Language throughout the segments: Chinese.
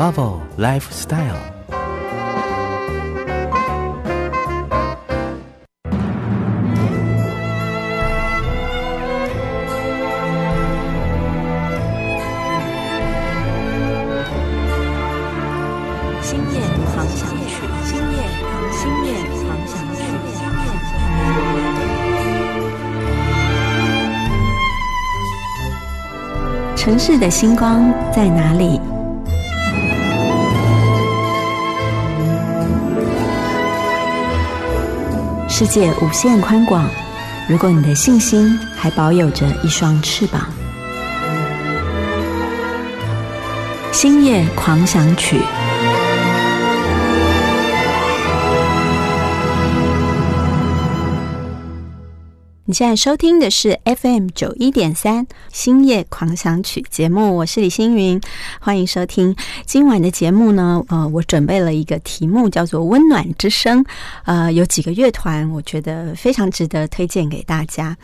Bravo Lifestyle。城市的星光在哪里？世界无限宽广，如果你的信心还保有着一双翅膀，星夜狂想曲。你现在收听的是 FM 九一点三星夜狂想曲节目，我是李星云，欢迎收听今晚的节目呢。呃，我准备了一个题目叫做“温暖之声”，呃，有几个乐团，我觉得非常值得推荐给大家。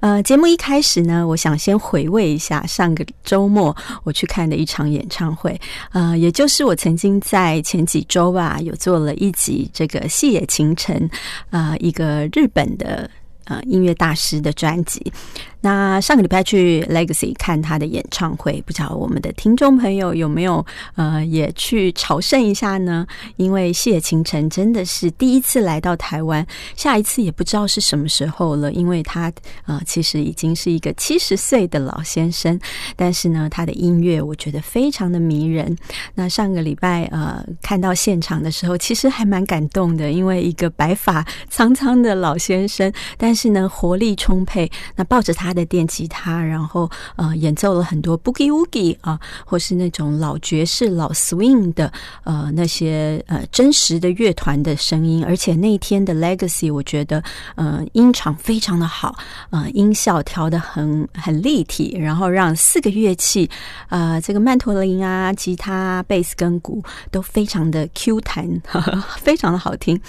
呃，节目一开始呢，我想先回味一下上个周末我去看的一场演唱会，呃，也就是我曾经在前几周吧，有做了一集这个细野晴臣，呃，一个日本的。呃，音乐大师的专辑。那上个礼拜去 Legacy 看他的演唱会，不知道我们的听众朋友有没有呃也去朝圣一下呢？因为谢清晨真的是第一次来到台湾，下一次也不知道是什么时候了。因为他呃其实已经是一个七十岁的老先生，但是呢他的音乐我觉得非常的迷人。那上个礼拜呃看到现场的时候，其实还蛮感动的，因为一个白发苍苍的老先生，但是呢活力充沛，那抱着他。的电吉他，然后呃演奏了很多 boogie woogie 啊，或是那种老爵士、老 swing 的呃那些呃真实的乐团的声音，而且那一天的 Legacy 我觉得呃音场非常的好，呃音效调的很很立体，然后让四个乐器呃这个曼陀林啊、吉他、贝斯跟鼓都非常的 Q 弹，非常的好听。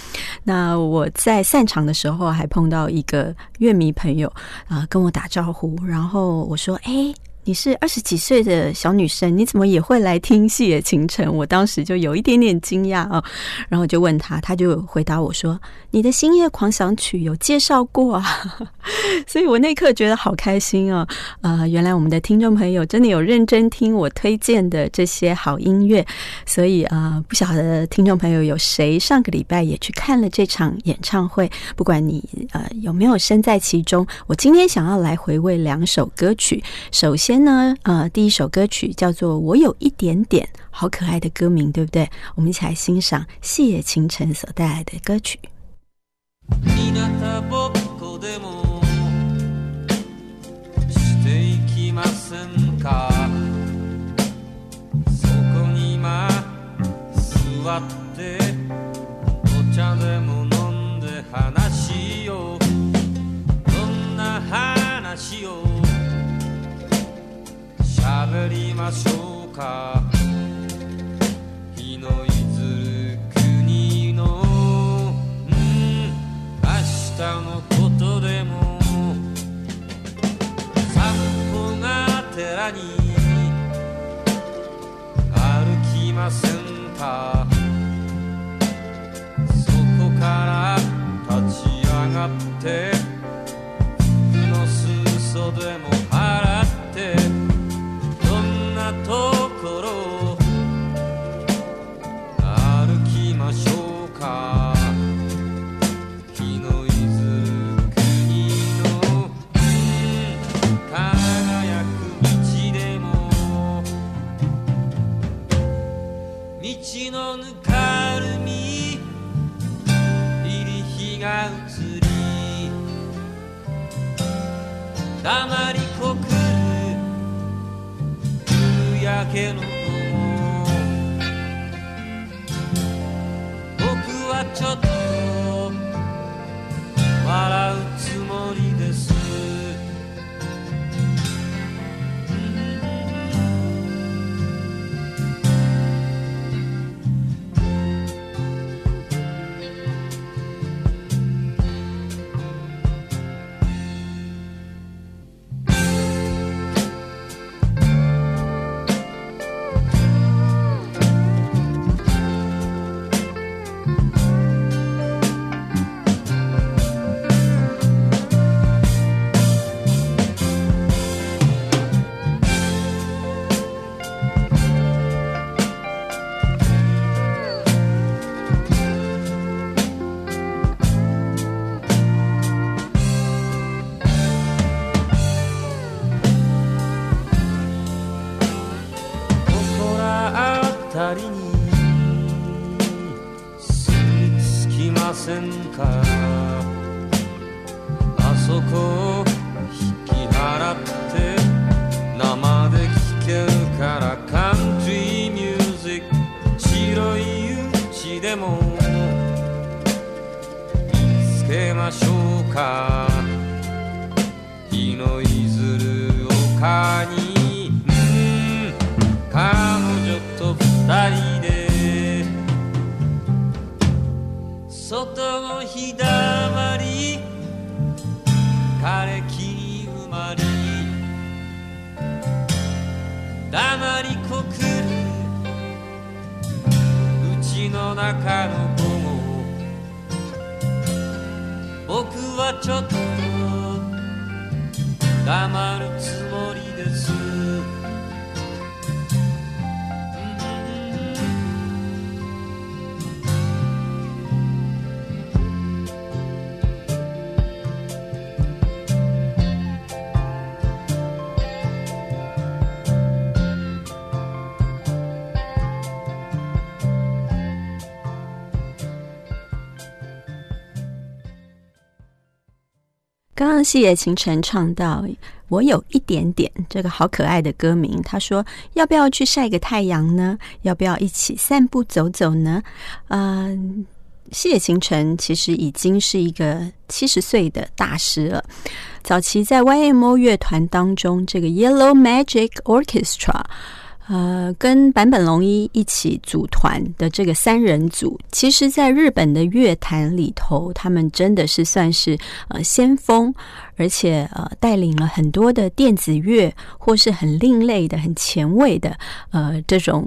那我在散场的时候还碰到一个乐迷朋友啊，跟我打。招呼，然后我说：“哎。”你是二十几岁的小女生，你怎么也会来听《细野晴晨》？我当时就有一点点惊讶啊，然后就问他，他就回答我说：“你的《星夜狂想曲》有介绍过啊。”所以我那刻觉得好开心哦啊！原来我们的听众朋友真的有认真听我推荐的这些好音乐，所以啊，不晓得听众朋友有谁上个礼拜也去看了这场演唱会？不管你呃有没有身在其中，我今天想要来回味两首歌曲，首先。先呢，呃，第一首歌曲叫做《我有一点点》，好可爱的歌名，对不对？我们一起来欣赏细野晴臣所带来的歌曲。ましょうか。日のいずる国の、うん、明日のことでも散歩が寺に歩きませんか。そこから立ち上がって黙りこくる。夕焼けの刚刚细野晴臣唱到“我有一点点”这个好可爱的歌名，他说：“要不要去晒个太阳呢？要不要一起散步走走呢？”嗯、细野晴臣其实已经是一个七十岁的大师了。早期在 YMO 乐团当中，这个 Yellow Magic Orchestra。呃，跟坂本龙一一起组团的这个三人组，其实在日本的乐坛里头，他们真的是算是呃先锋，而且呃带领了很多的电子乐或是很另类的、很前卫的呃这种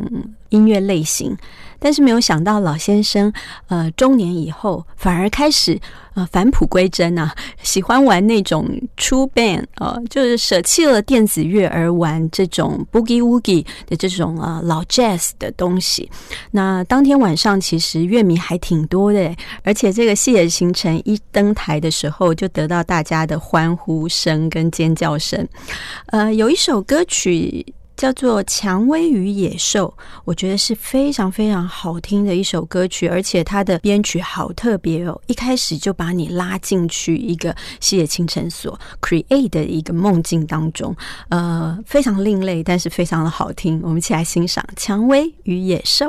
音乐类型。但是没有想到，老先生呃中年以后反而开始呃返璞归真啊，喜欢玩那种 true band 呃，就是舍弃了电子乐而玩这种 boogie woogie 的这种啊、呃、老 jazz 的东西。那当天晚上其实乐迷还挺多的，而且这个细野行程一登台的时候，就得到大家的欢欢呼声跟尖叫声。呃，有一首歌曲。叫做《蔷薇与野兽》，我觉得是非常非常好听的一首歌曲，而且它的编曲好特别哦，一开始就把你拉进去一个西野清晨所 create 的一个梦境当中，呃，非常另类，但是非常的好听。我们一起来欣赏《蔷薇与野兽》。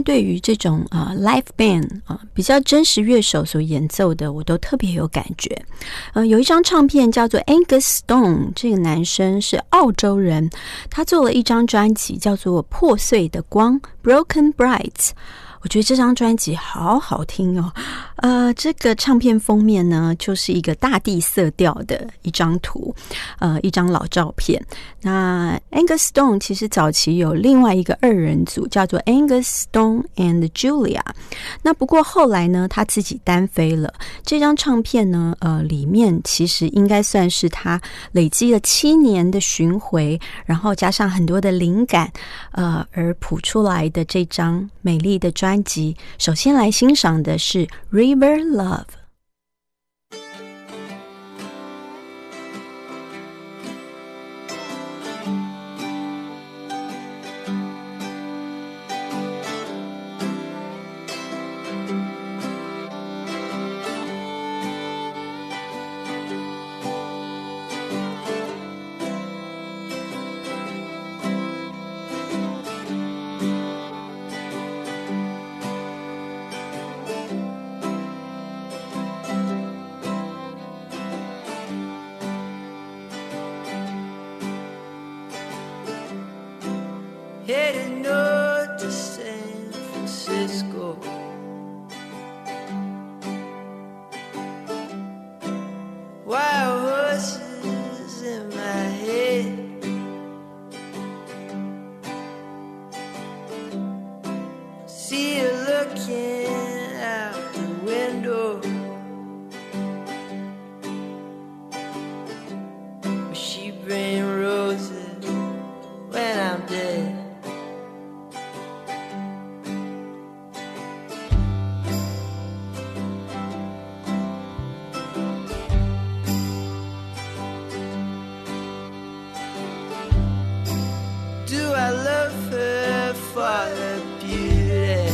对于这种啊、live band 啊、比较真实乐手所演奏的，我都特别有感觉。呃，有一张唱片叫做 Angus Stone，这个男生是澳洲人，他做了一张专辑叫做《破碎的光》（Broken Brights）。我觉得这张专辑好好听哦，呃，这个唱片封面呢，就是一个大地色调的一张图，呃，一张老照片。那 Angus Stone 其实早期有另外一个二人组，叫做 Angus Stone and Julia。那不过后来呢，他自己单飞了。这张唱片呢，呃，里面其实应该算是他累积了七年的巡回，然后加上很多的灵感，呃，而谱出来的这张美丽的专集。首先来欣赏的是《River Love》。Her for her beauty?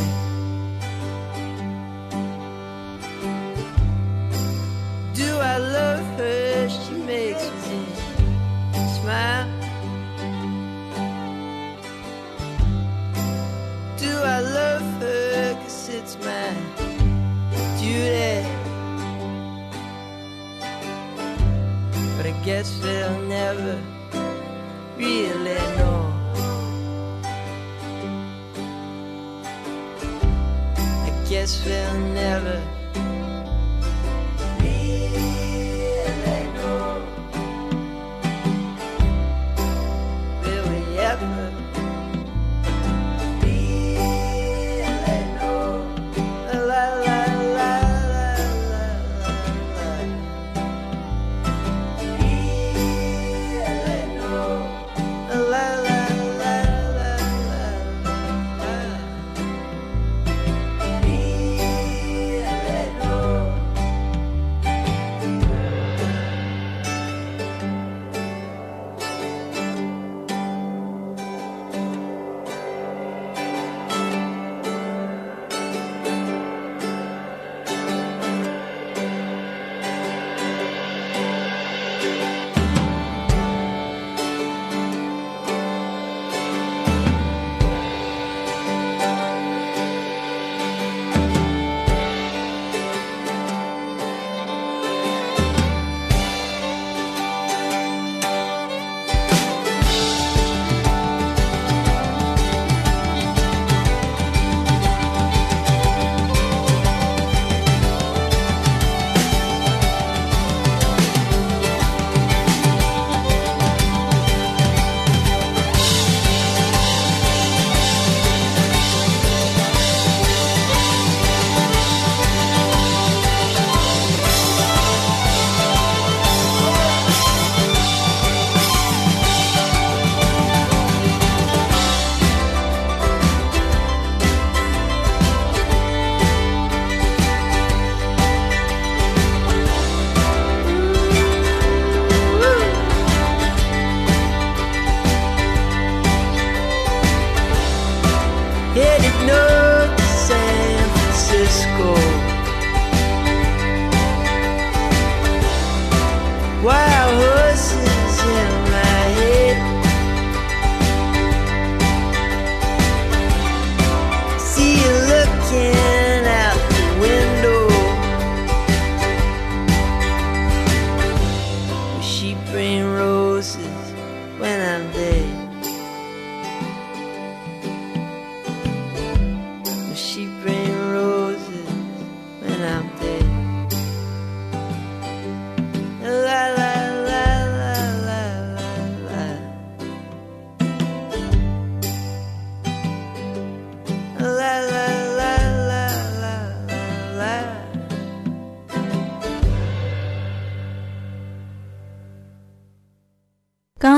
Do I love her? She makes me smile. Do I love her? Cause it's my duty. But I guess they'll never really know. Guess we'll never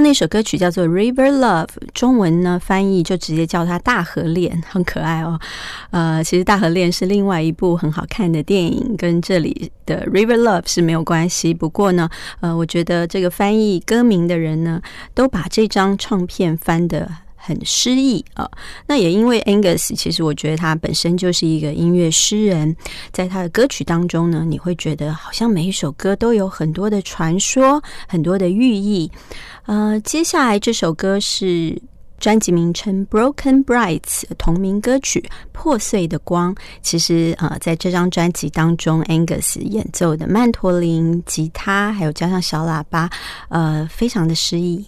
那首歌曲叫做《River Love》，中文呢翻译就直接叫它《大河恋》，很可爱哦。呃，其实《大河恋》是另外一部很好看的电影，跟这里的《River Love》是没有关系。不过呢，呃，我觉得这个翻译歌名的人呢，都把这张唱片翻得。很诗意啊，那也因为 Angus，其实我觉得他本身就是一个音乐诗人，在他的歌曲当中呢，你会觉得好像每一首歌都有很多的传说，很多的寓意。呃，接下来这首歌是专辑名称《Broken Brights》同名歌曲《破碎的光》。其实呃，在这张专辑当中，Angus 演奏的曼陀林、吉他，还有加上小喇叭，呃，非常的诗意。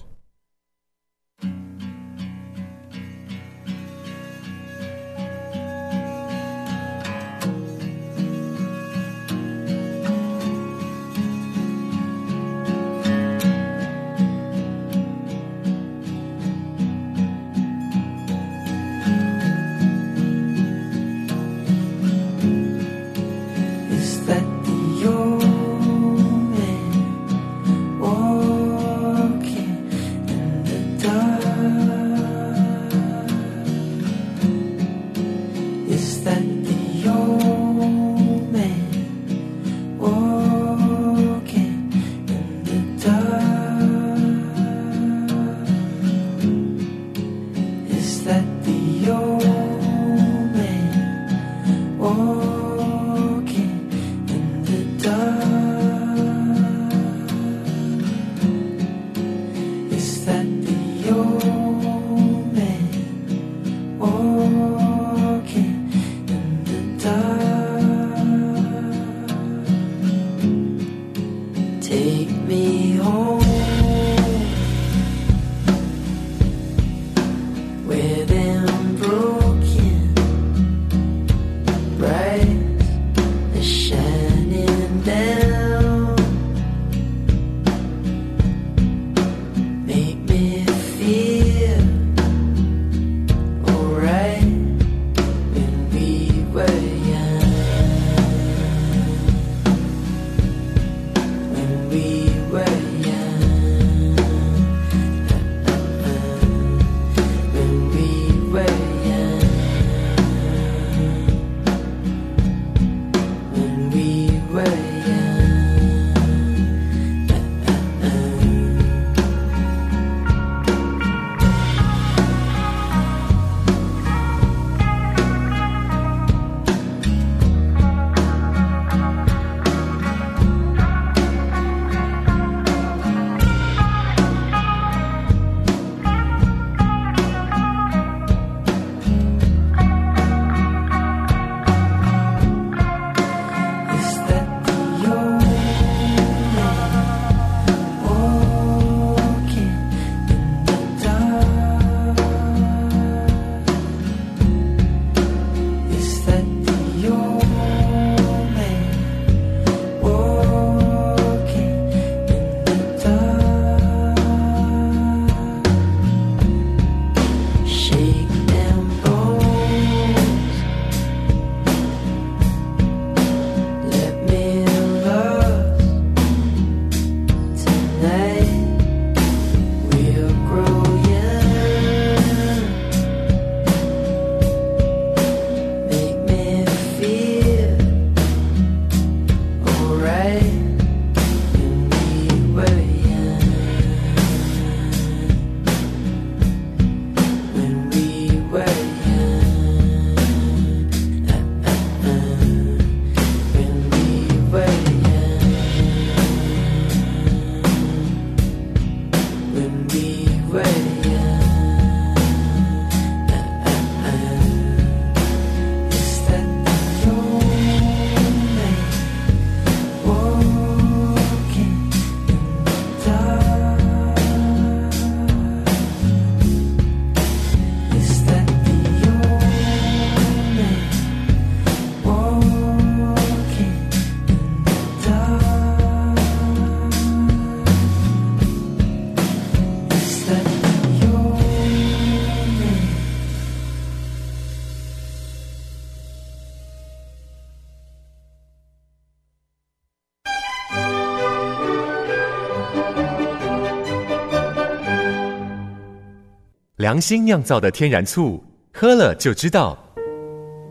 良心酿造的天然醋，喝了就知道。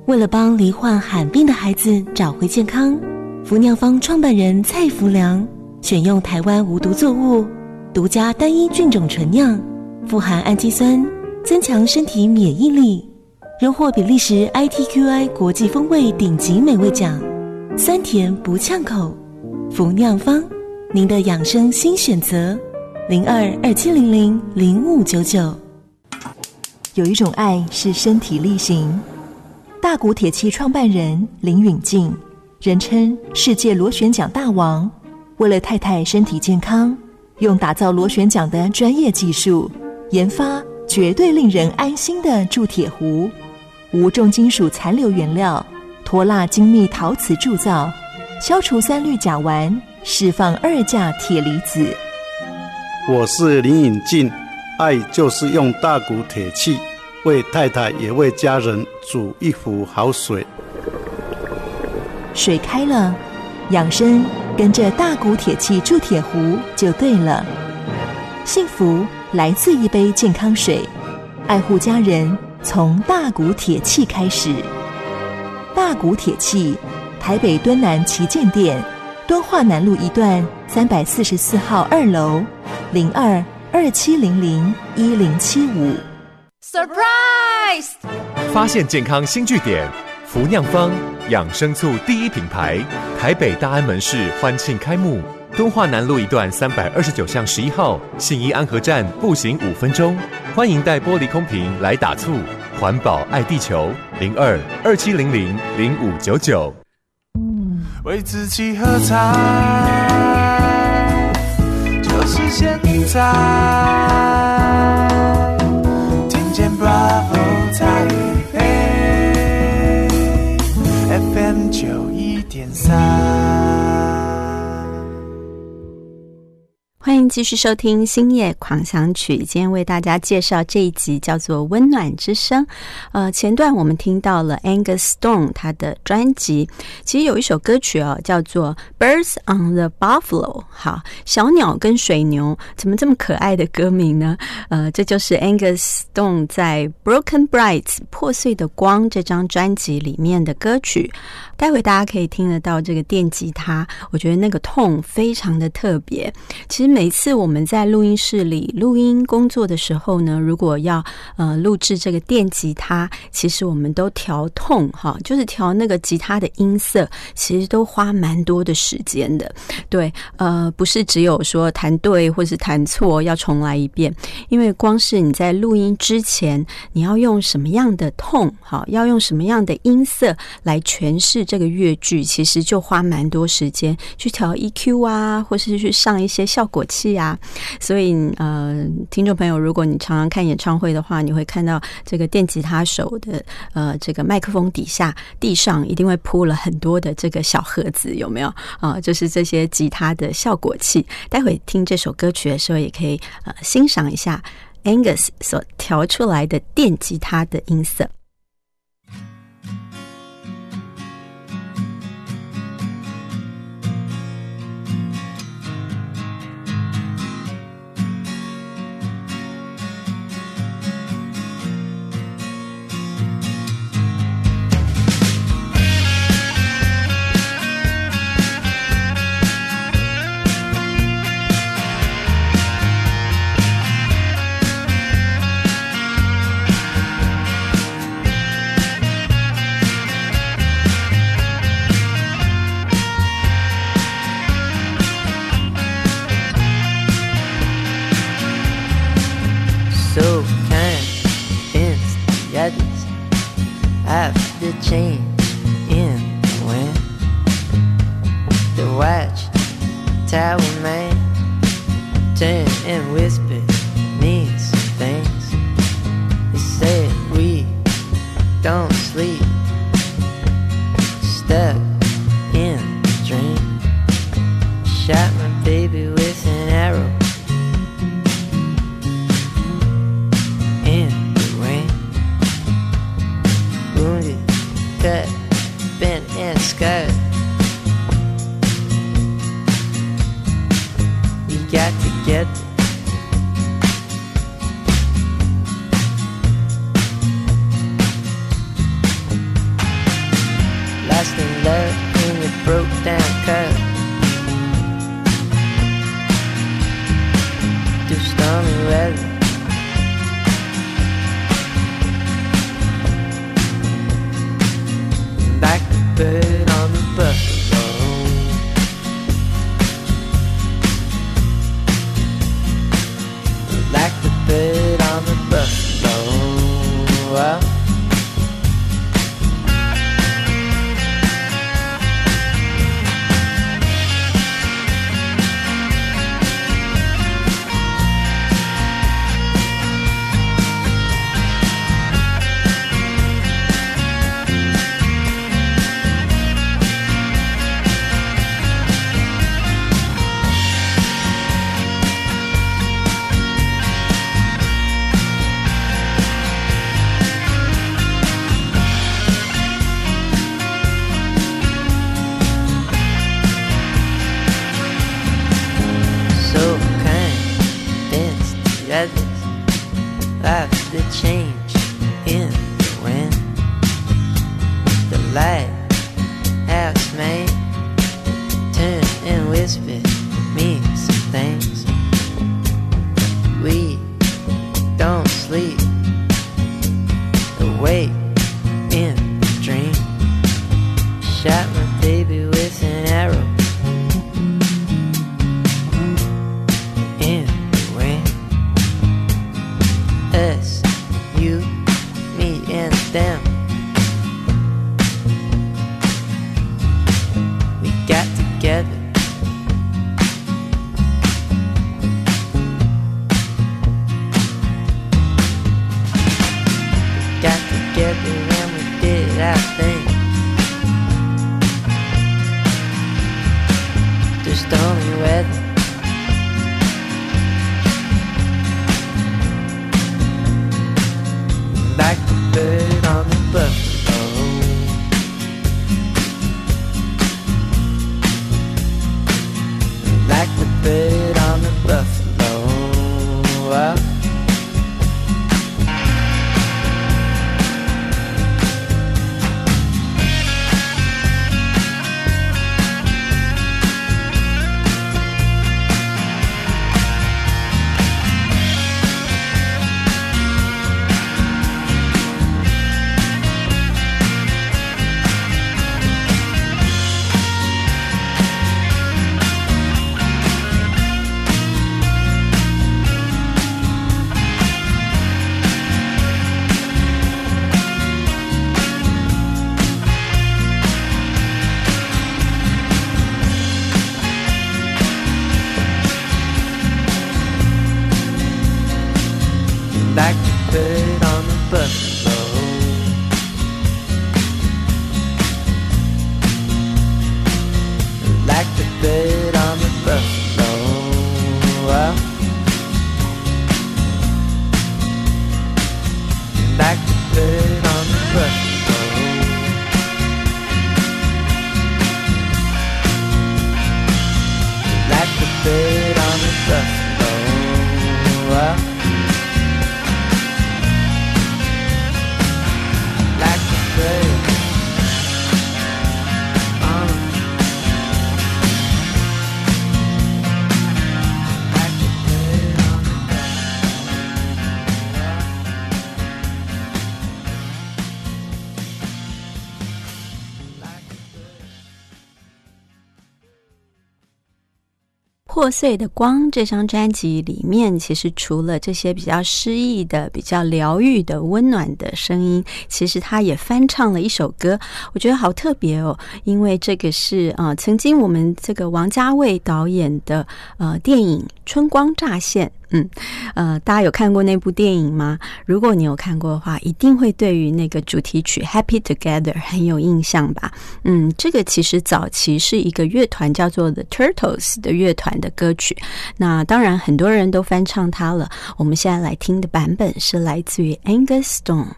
为了帮罹患罕病的孩子找回健康，福酿坊创办人蔡福良选用台湾无毒作物，独家单一菌种纯酿，富含氨基酸，增强身体免疫力，荣获比利时 ITQI 国际风味顶级美味奖，酸甜不呛口。福酿坊，您的养生新选择，零二二七零零零五九九。有一种爱是身体力行。大谷铁器创办人林允静，人称世界螺旋桨大王。为了太太身体健康，用打造螺旋桨的专业技术，研发绝对令人安心的铸铁壶，无重金属残留原料，脱蜡精密陶瓷铸造，消除三氯甲烷，释放二价铁离子。我是林允静，爱就是用大骨铁器为太太也为家人煮一壶好水。水开了，养生跟着大骨铁器铸铁壶就对了。幸福来自一杯健康水，爱护家人从大骨铁器开始。大骨铁器，台北敦南旗舰店，敦化南路一段三百四十四号二楼，零二二七零零一零七五。Surprise！发现健康新据点，福酿坊养生醋第一品牌，台北大安门市欢庆开幕，敦化南路一段三百二十九巷十一号，信义安和站步行五分钟。欢迎带玻璃空瓶来打醋，环保爱地球，零二二七零零零五九九。为自己喝彩，就是现在。听见 Bravo 台北 FM 九一点三。欢迎继续收听《星夜狂想曲》，今天为大家介绍这一集叫做《温暖之声》。呃，前段我们听到了 Angus Stone 他的专辑，其实有一首歌曲哦，叫做《Birds on the Buffalo》。好，小鸟跟水牛，怎么这么可爱的歌名呢？呃，这就是 Angus Stone 在《Broken Brights》破碎的光这张专辑里面的歌曲。待会大家可以听得到这个电吉他，我觉得那个痛非常的特别。其实每次我们在录音室里录音工作的时候呢，如果要呃录制这个电吉他，其实我们都调痛哈，就是调那个吉他的音色，其实都花蛮多的时间的。对，呃，不是只有说弹对或是弹错要重来一遍，因为光是你在录音之前，你要用什么样的痛，好，要用什么样的音色来诠释这个乐句，其实就花蛮多时间去调 EQ 啊，或是去上一些效果器啊。所以呃，听众朋友，如果你常常看演唱会的话，你会看到这个电吉他手的呃这个麦克风底下地上一定会铺了很多的这个小盒子，有没有啊、就是这些吉他的效果器。待会听这首歌曲的时候，也可以呃欣赏一下 Angus 所调出来的电吉他的音色。破碎的光》这张专辑里面，其实除了这些比较诗意的、比较疗愈的、温暖的声音，其实他也翻唱了一首歌，我觉得好特别哦，因为这个是啊、呃曾经我们这个王家卫导演的呃电影《春光乍现》。嗯，呃，大家有看过那部电影吗？如果你有看过的话，一定会对于那个主题曲《Happy Together》很有印象吧？嗯，这个其实早期是一个乐团叫做 The Turtles 的乐团的歌曲，那当然很多人都翻唱它了。我们现在来听的版本是来自于 Angus Stone。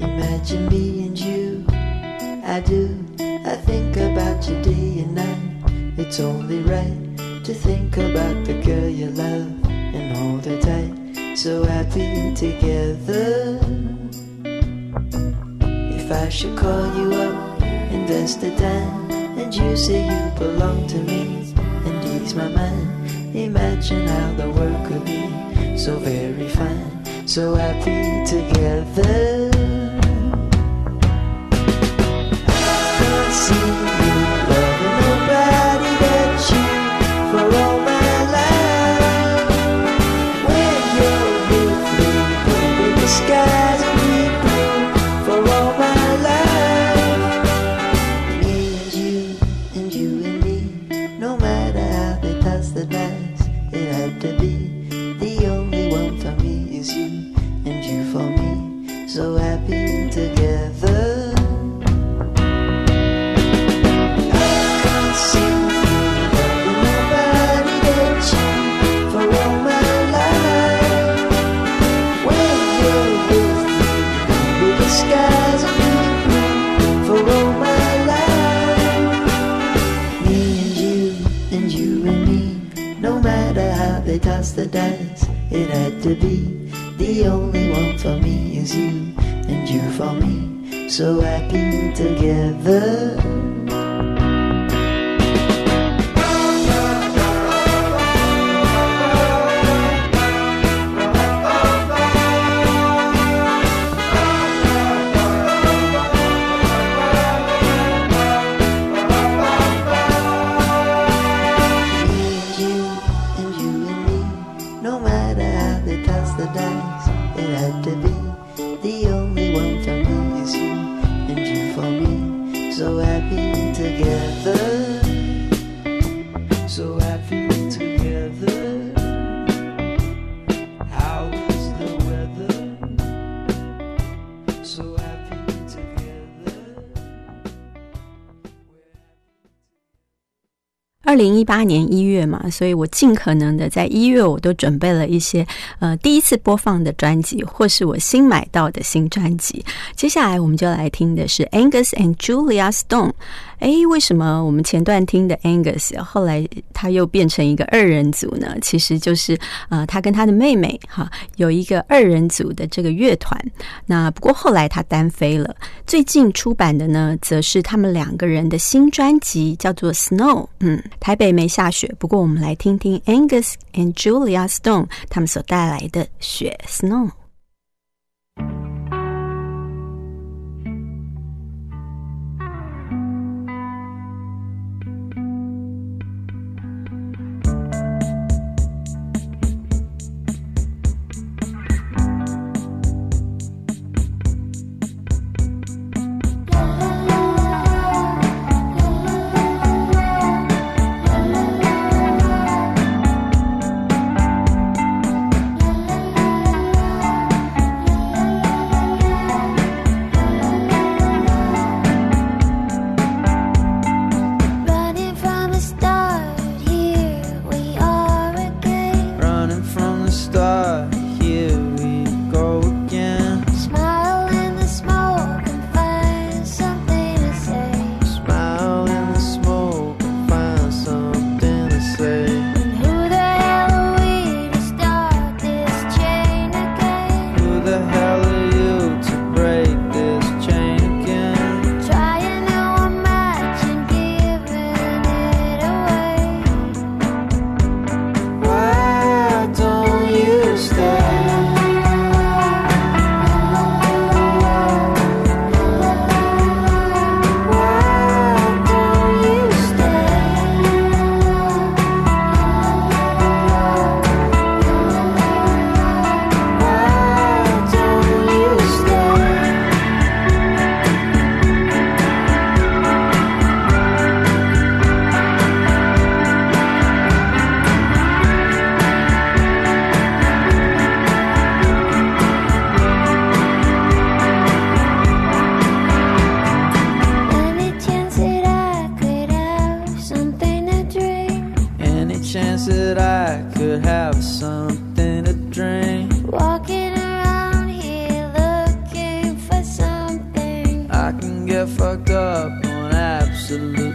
Imagine me. I do. I think about you day and night. It's only right to think about the girl you love and hold her tight. So happy together. If I should call you up, invest the time, and you say you belong to me, and ease my mind, imagine how the world could be so very fine, so happy together. See you for me is you, and you for me, so happy together. 零一八年一月嘛，所以我尽可能的在一月我都准备了一些呃第一次播放的专辑，或是我新买到的新专辑。接下来我们就来听的是 Angus and Julia Stone。诶，为什么我们前段听的 Angus 后来他又变成一个二人组呢？其实就是呃他跟他的妹妹哈有一个二人组的这个乐团。那不过后来他单飞了。最近出版的呢，则是他们两个人的新专辑，叫做 Snow。嗯，台北没下雪，不过我们来听听 Angus and Julia Stone 他们所带来的雪 Snow。I could have something to drink? Walking around here looking for something. I can get fucked up on absolutely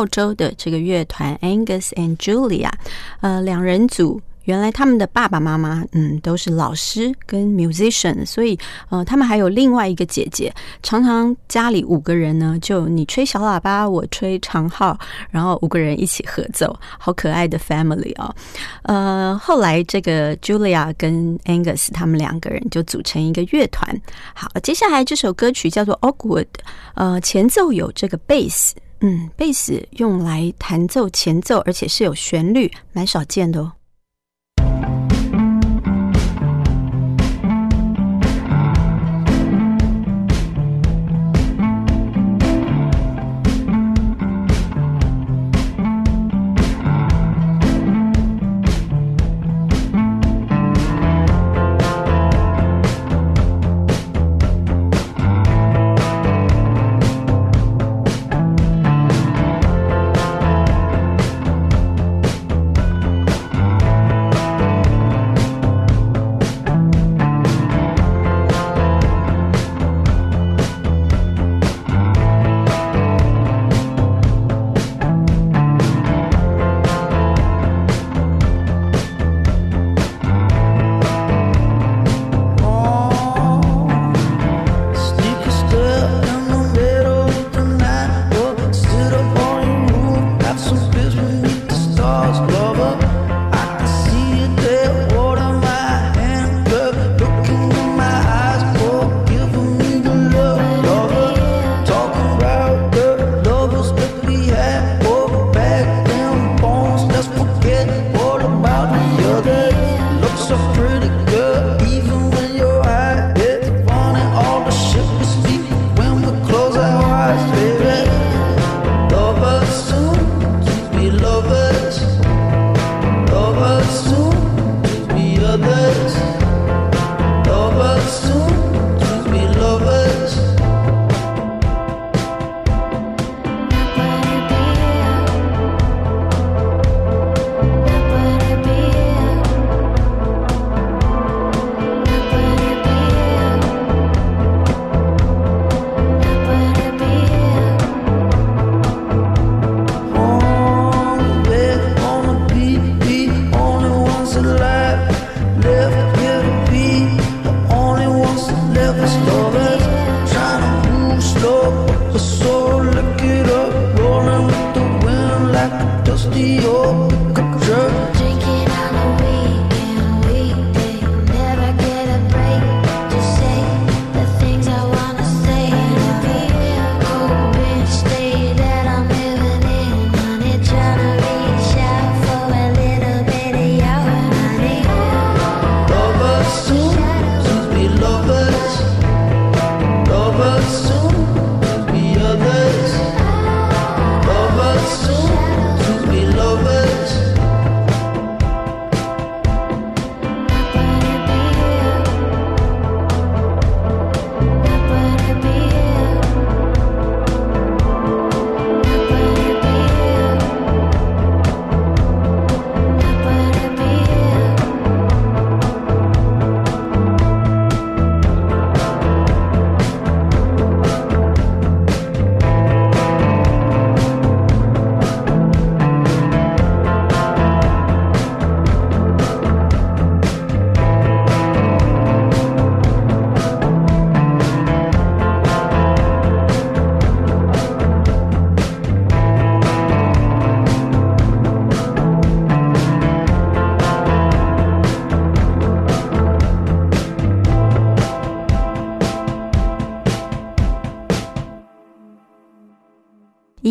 澳洲的这个乐团 Angus and Julia，呃，两人组。原来他们的爸爸妈妈，嗯，都是老师跟 musician，所以呃，他们还有另外一个姐姐，常常家里五个人呢，就你吹小喇叭，我吹长号，然后五个人一起合奏，好可爱的 family 哦。呃，后来这个 Julia 跟 Angus 他们两个人就组成一个乐团。好，接下来这首歌曲叫做 Awkward，呃，前奏有这个 bass，嗯，贝斯用来弹奏前奏，而且是有旋律，蛮少见的哦。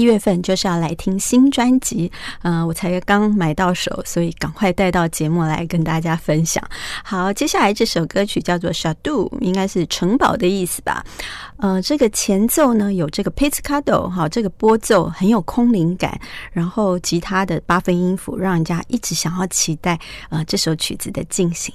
月份就是要来听新专辑，嗯、我才刚买到手，所以赶快带到节目来跟大家分享。好，接下来这首歌曲叫做《Shadow》，应该是城堡的意思吧？呃，这个前奏呢有这个 pizzicato，哈，这个拨奏很有空灵感，然后吉他的八分音符让人家一直想要期待呃这首曲子的进行。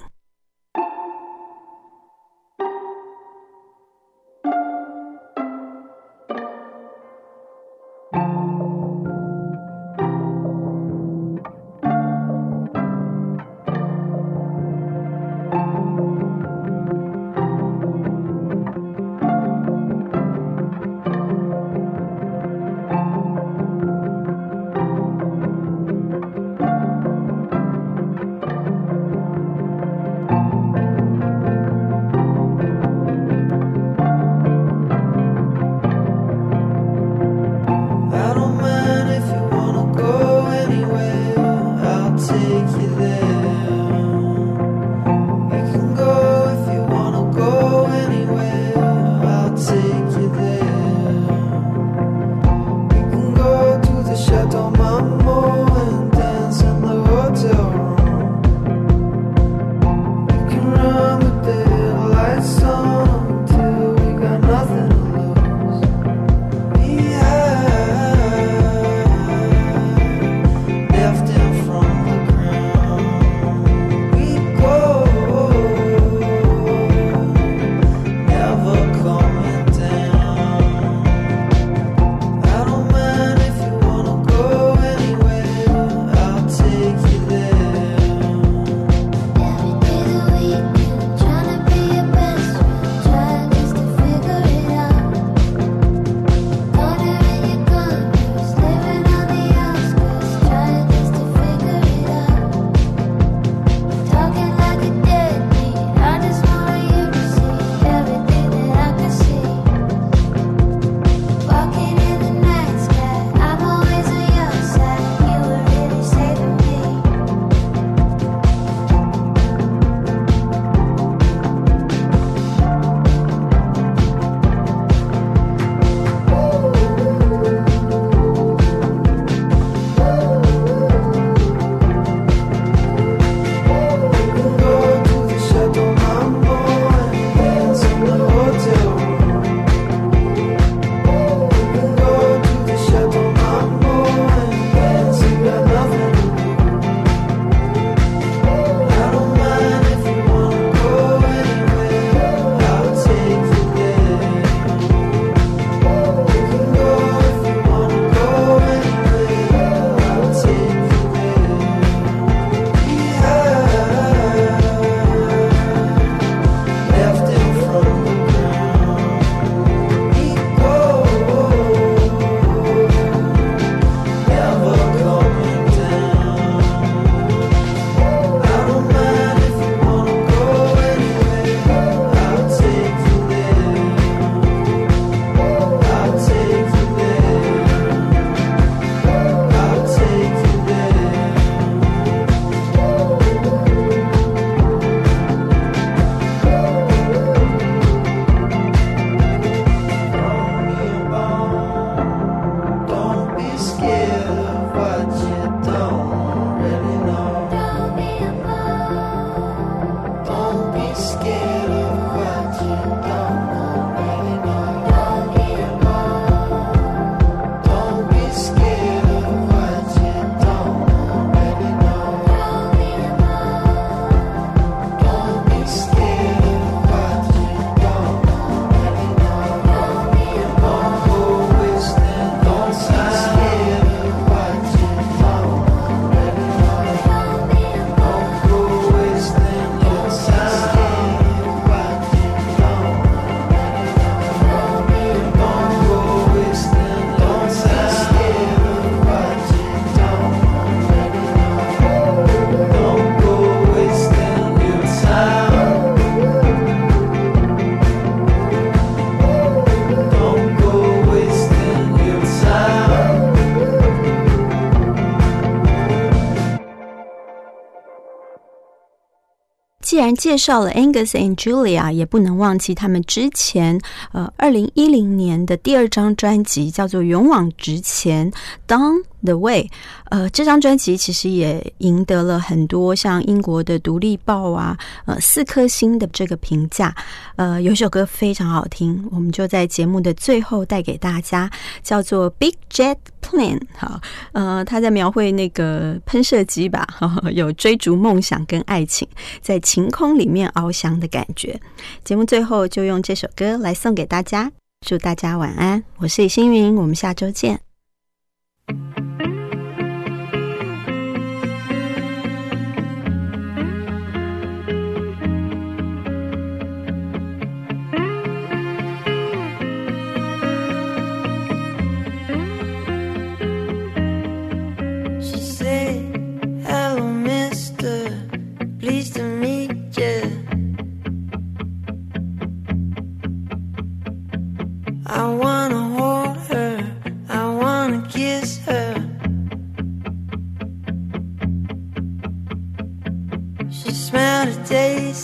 既然介绍了 Angus and Julia，也不能忘记他们之前呃二零一零年的第二张专辑叫做《勇往直前》当 the Way）。呃，这张专辑其实也赢得了很多像英国的《独立报》啊，呃四颗星的这个评价。呃，有首歌非常好听，我们就在节目的最后带给大家，叫做《Big Jet Plane》。好，呃，他在描绘那个喷射机吧，有追逐梦想跟爱情，在晴空里面翱翔的感觉。节目最后就用这首歌来送给大家，祝大家晚安。我是李星云，我们下周见。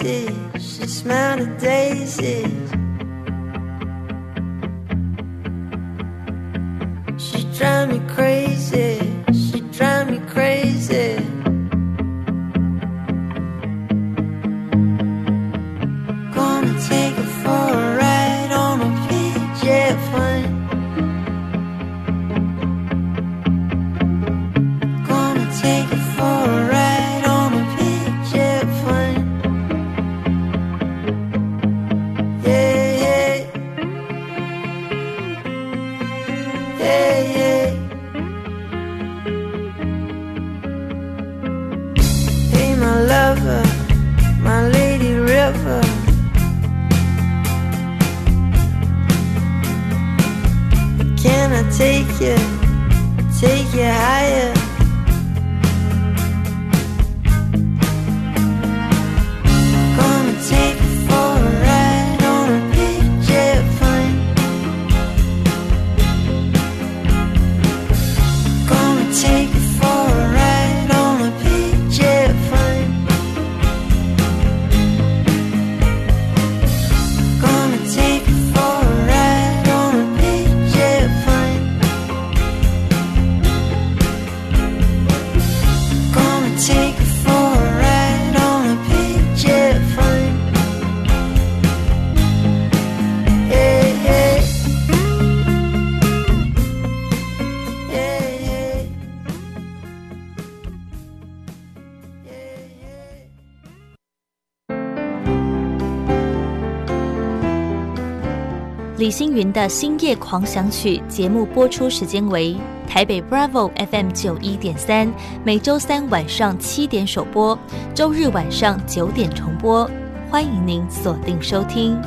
Daisy. She smelled a daisy. She drive me crazy. She drive me crazy. Gonna take her for Yeah, yeah. 李星云的《星夜狂想曲》节目播出时间为台北 Bravo FM 九一点三，每周三晚上七点首播，周日晚上九点重播。欢迎您锁定收听。